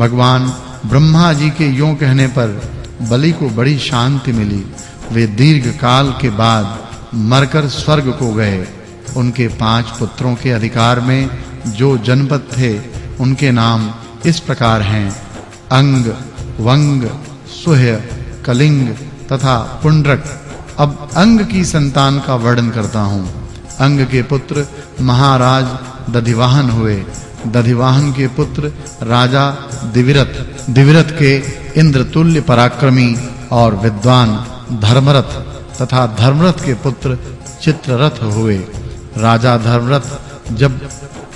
भगवान ब्रह्मा जी के यों कहने पर बलि को बड़ी शांति मिली। वे दीर्घ काल के बाद मरकर स्वर्ग को गए। उनके पाँच पुत्रों के अधिकार में जो जनपद थे, उनके नाम इस प्रकार हैं। अंग, वंग, सुह्य, कलिंग तथा पुंड्रक। अब अंग की संतान का वर्णन करता हूँ। अंग के पुत्र महाराज दधिवाहन हुए। दधिवाहन के पुत्र राजा दिविरथ दिविरथ के इंद्र तुल्य पराक्रमी और विद्वान धर्मरथ तथा धर्मरथ के पुत्र चित्ररथ हुए। राजा धर्मरथ जब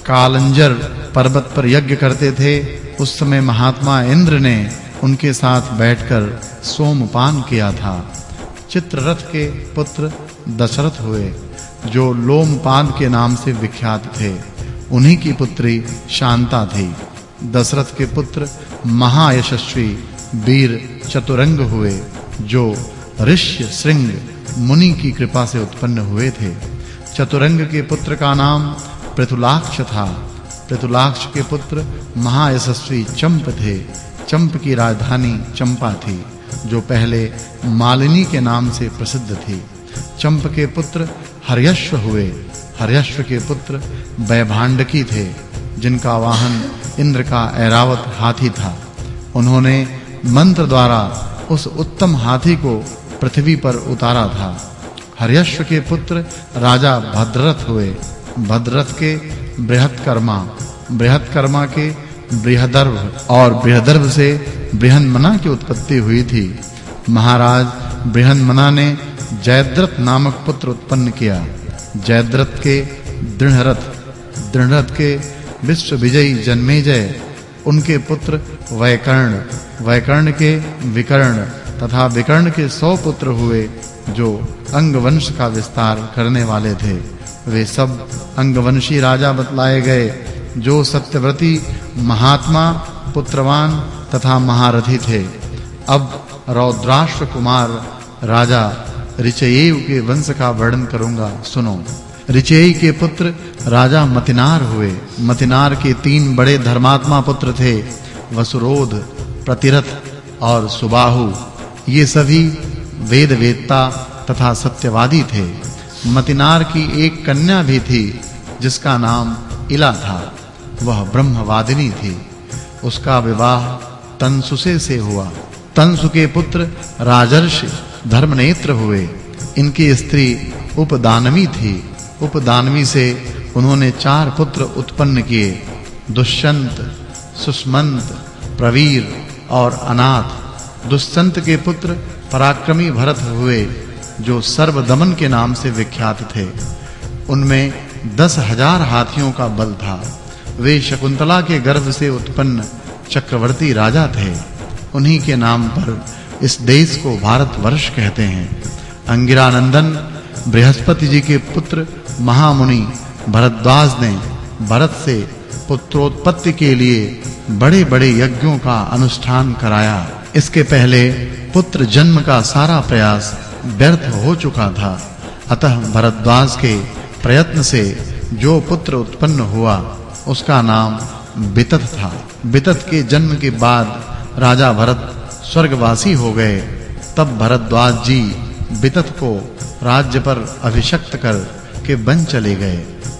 कालंजर पर्वत पर यज्ञ करते थे, उस समय महात्मा इंद्र ने उनके साथ बैठकर सोमपान किया था। चित्ररथ के पुत्र दशरथ हुए, जो लोमपाद के नाम से विख्यात थे। उन्हीं की पुत्री शांता थी। दशरथ के पुत्र महायशस्वी वीर चतुरंग हुए, जो ऋष्य श्रृंग मुनि की कृपा से उत्पन्न हुए थे। चतुरंग के पुत्र का नाम पृथुलाक्ष था। पृथुलाक्ष के पुत्र महायशस्वी चंप थे। चंप की राजधानी चंपा थी, जो पहले मालिनी के नाम से प्रसिद्ध थी। चंप के पुत्र हर्यश्व हुए। हर्यश्व के पुत्र वैभांडकी थे, जिनका वाहन इंद्र का ऐरावत हाथी था। उन्होंने मंत्र द्वारा उस उत्तम हाथी को पृथ्वी पर उतारा था। हर्यश्व के पुत्र राजा भद्ररथ हुए। भद्ररथ के बृहत्कर्मा बृहत्कर्मा के बृहदर्भ और बृहदर्भ से बृहन्मना की उत्पत्ति हुई थी। महाराज बृहन्मना ने जयद्रथ नामक पुत्र उत्पन्न किया। जयद्रथ के दृढ़रथ दृढ़रथ के विश्व विजयी जन्मेजय उनके पुत्र वैकर्ण वैकर्ण के विकर्ण तथा विकर्ण के सौ पुत्र हुए जो अंगवंश का विस्तार करने वाले थे। वे सब अंगवंशी राजा बतलाए गए, जो सत्यव्रती, महात्मा, पुत्रवान तथा महारथी थे। अब रौद्राष्ट्र कुमार राजा ऋचयेव के वंश का वर्णन करूँगा, सुनो। ऋचेय के पुत्र राजा मतिनार हुए। मतिनार के तीन बड़े धर्मात्मा पुत्र थे, वसुरोध, प्रतिरथ और सुबाहु। ये सभी वेद वेदता तथा सत्यवादी थे। मतिनार की एक कन्या भी थी, जिसका नाम इला था। वह ब्रह्मवादिनी थी। उसका विवाह तनसुसे से हुआ। तनसु के पुत्र राजर्षि धर्मनेत्र हुए। इनकी स्त्री उपदानवी थी। उपदानवी से उन्होंने चार पुत्र उत्पन्न किए। दुष्यंत, सुष्मंत, प्रवीर और अनाथ। दुष्यंत के पुत्र पराक्रमी भरत हुए, जो सर्वदमन के नाम से विख्यात थे। उनमें दस हज़ार हाथियों का बल था। वे शकुंतला के गर्भ से उत्पन्न चक्रवर्ती राजा थे। उन्हीं के नाम पर इस देश को भारतवर्ष कहते हैं। अंगिरानंदन बृहस्पति जी के पुत्र महामुनि भरद्वाज ने भरत से पुत्रोत्पत्ति के लिए बड़े-बड़े यज्ञों का अनुष्ठान कराया। इसके पहले पुत्र जन्म का सारा प्रयास व्यर्थ हो चुका था। अतः भरद्वाज के प्रयत्न से जो पुत्र उत्पन्न हुआ, उसका नाम बितत था। बितत के जन्म के बाद राजा भरत स्वर्गवासी हो गए, तब भरद्वाज जी बितत को राज्य पर अभिषक्त कर के बन चले गए।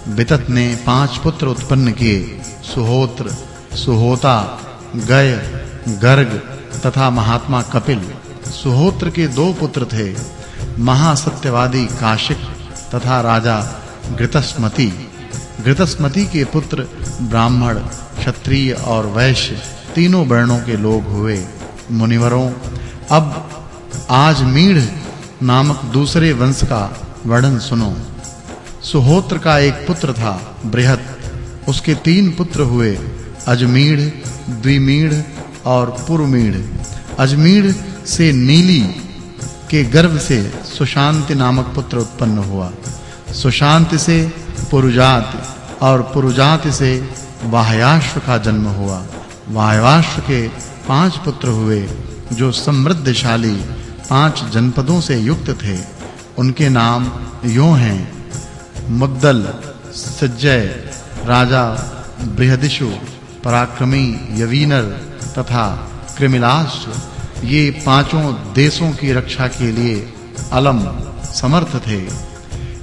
बितत ने पाँच पुत्र उत्पन्न किए, सुहोत्र, सुहोता, गय, गर्ग तथा महात्मा कपिल। सुहोत्र के दो पुत्र थे, महासत्यवादी काशिक तथा राजा घृतस्मति। घृतस्मति के पुत्र ब्राह्मण, क्षत्रिय और वैश्य तीनों वर्णों के लोग हुए। मुनिवरों, अब आज मीढ़ नामक दूसरे वंश का वर्णन सुनो। सुहोत्र का एक पुत्र था, बृहत। उसके तीन पुत्र हुए, अजमीढ़, द्विमीढ़ और पुरमीढ़। अजमीढ़ से नीली के गर्भ से सुशांत नामक पुत्र उत्पन्न हुआ। सुशांत से पुरुजात और पुरुजात से वाहयाश्व का जन्म हुआ। वाहयाश्व के पाँच पुत्र हुए, जो समृद्धशाली पाँच जनपदों से युक्त थे। उनके नाम यों हैं मुद्दल सज्जय, राजा बृहदिशु, पराक्रमी यवीनर तथा कृमिलास्त्र ये पाँचों देशों की रक्षा के लिए अलम समर्थ थे।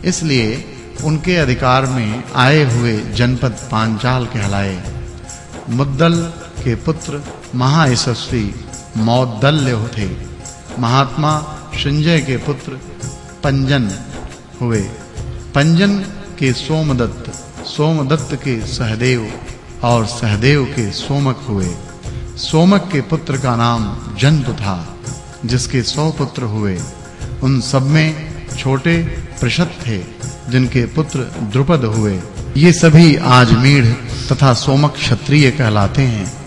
इसलिए उनके अधिकार में आए हुए जनपद पांचाल कहलाए। मुद्दल के पुत्र महायशस्वी मौद्दल्य थे महात्मा संजय के पुत्र पंजन हुए। पंजन के सोमदत्त सोमदत्त के सहदेव और सहदेव के सोमक हुए। सोमक के पुत्र का नाम जंतु था, जिसके सौ पुत्र हुए। उन सब में छोटे प्रशत थे, जिनके पुत्र द्रुपद हुए। ये सभी आज मीढ़ तथा सोमक क्षत्रिय कहलाते हैं।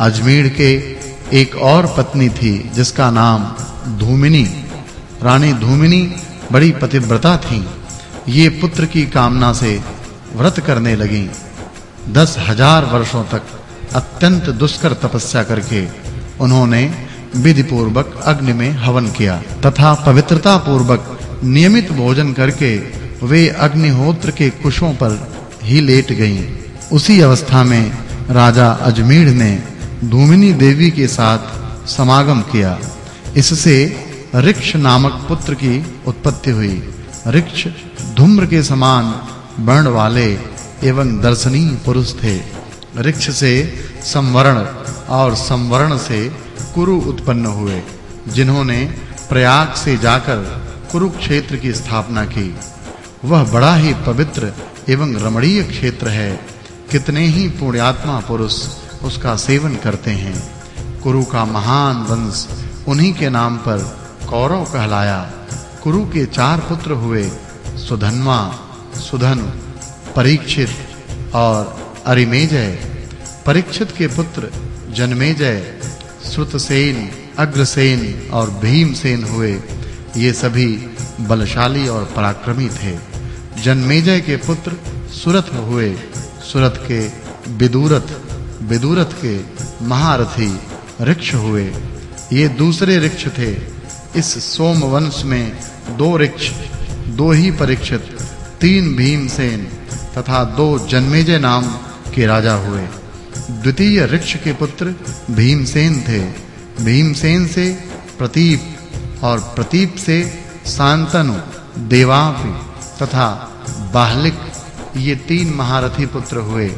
अजमेर के एक और पत्नी थी, जिसका नाम धूमिनी, रानी धूमिनी बड़ी पतिव्रता थी। ये पुत्र की कामना से व्रत करने लगी। दस हज़ार वर्षों तक अत्यंत दुष्कर तपस्या करके उन्होंने विधि पूर्वक अग्नि में हवन किया, तथा पवित्रता पूर्वक नियमित भोजन करके वे अग्निहोत्र के कुशों पर ही लेट गईं। उसी अवस्था में राजा अजमेर ने धूमिनी देवी के साथ समागम किया। इससे ऋक्ष नामक पुत्र की उत्पत्ति हुई। ऋक्ष धूम्र के समान वर्ण वाले एवं दर्शनीय पुरुष थे। ऋक्ष से संवरण और संवरण से कुरु उत्पन्न हुए, जिन्होंने प्रयाग से जाकर कुरुक्षेत्र की स्थापना की। वह बड़ा ही पवित्र एवं रमणीय क्षेत्र है। कितने ही पुण्यात्मा पुरुष उसका सेवन करते हैं। कुरु का महान वंश उन्हीं के नाम पर कौरव कहलाया। कुरु के चार पुत्र हुए सुधन्वा सुधन, परीक्षित और अरिमेजय। परीक्षित के पुत्र जन्मेजय, श्रुतसेन, अग्रसेन और भीमसेन हुए। ये सभी बलशाली और पराक्रमी थे। जन्मेजय के पुत्र सुरथ हुए। सुरथ के विदुरथ विदुरथ के महारथी ऋक्ष हुए। ये दूसरे ऋक्ष थे। इस सोम वंश में दो ऋक्ष दो ही परीक्षित, तीन भीमसेन तथा दो जन्मेजय नाम के राजा हुए। द्वितीय ऋक्ष के पुत्र भीमसेन थे। भीमसेन से प्रतीप और प्रतीप से शांतनु, देवापि तथा बाहलिक ये तीन महारथी पुत्र हुए।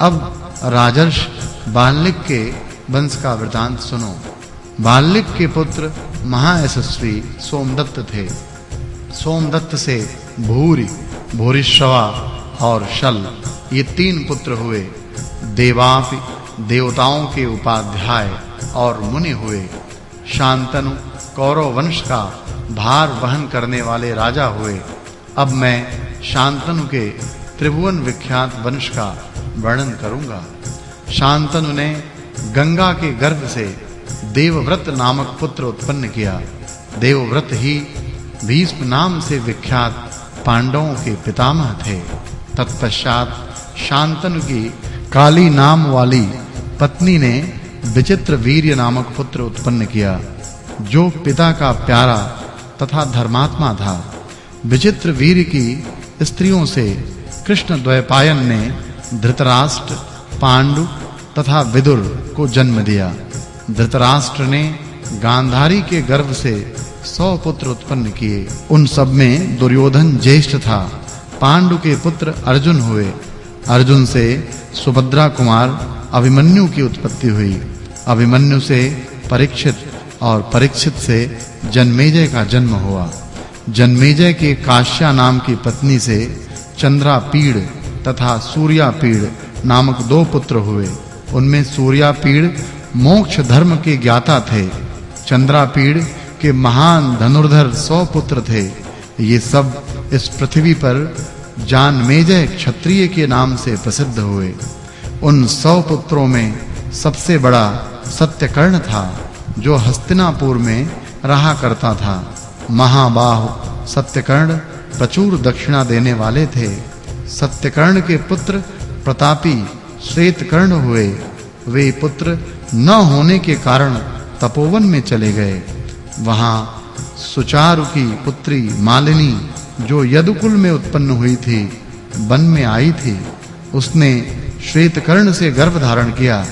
अब राजर्ष बाल्लिक के वंश का वृतांत सुनो। बाल्लिक के पुत्र महायशस्वी सोमदत्त थे। सोमदत्त से भूरी भूरिश्रवा और शल, ये तीन पुत्र हुए। देवापि, देवताओं के उपाध्याय और मुनि हुए। शांतनु कौरव वंश का भार वहन करने वाले राजा हुए। अब मैं शांतनु के त्रिभुवन विख्यात वंश का वर्णन करूँगा। शांतनु ने गंगा के गर्भ से देवव्रत नामक पुत्र उत्पन्न किया। देवव्रत ही भीष्म नाम से विख्यात पांडवों के पितामह थे। तत्पश्चात शांतनु की काली नाम वाली पत्नी ने विचित्र वीर्य नामक पुत्र उत्पन्न किया, जो पिता का प्यारा तथा धर्मात्मा था। विचित्र वीर की स्त्रियों से कृष्ण द्वैपायन ने धृतराष्ट्र, पांडु तथा विदुर को जन्म दिया। धृतराष्ट्र ने गांधारी के गर्भ से सौ पुत्र उत्पन्न किए। उन सब में दुर्योधन ज्येष्ठ था। पांडु के पुत्र अर्जुन हुए। अर्जुन से सुभद्रा कुमार अभिमन्यु की उत्पत्ति हुई। अभिमन्यु से परीक्षित और परीक्षित से जन्मेजय का जन्म हुआ। जन्मेजय के काश्या नाम की पत्नी से चंद्रापीड़ तथा सूर्यापीड़ नामक दो पुत्र हुए। उनमें सूर्यापीड़ मोक्ष धर्म के ज्ञाता थे। चंद्रापीड़ के महान धनुर्धर सौ पुत्र थे। ये सब इस पृथ्वी पर जानमेजय क्षत्रिय के नाम से प्रसिद्ध हुए। उन सौ पुत्रों में सबसे बड़ा सत्यकर्ण था, जो हस्तिनापुर में रहा करता था। महाबाहु सत्यकर्ण प्रचुर दक्षिणा देने वाले थे। सत्यकर्ण के पुत्र प्रतापी श्वेतकर्ण हुए। वे पुत्र न होने के कारण तपोवन में चले गए। वहाँ सुचारु की पुत्री मालिनी, जो यदुकुल में उत्पन्न हुई थी, वन में आई थी। उसने श्वेतकर्ण से गर्भ धारण किया।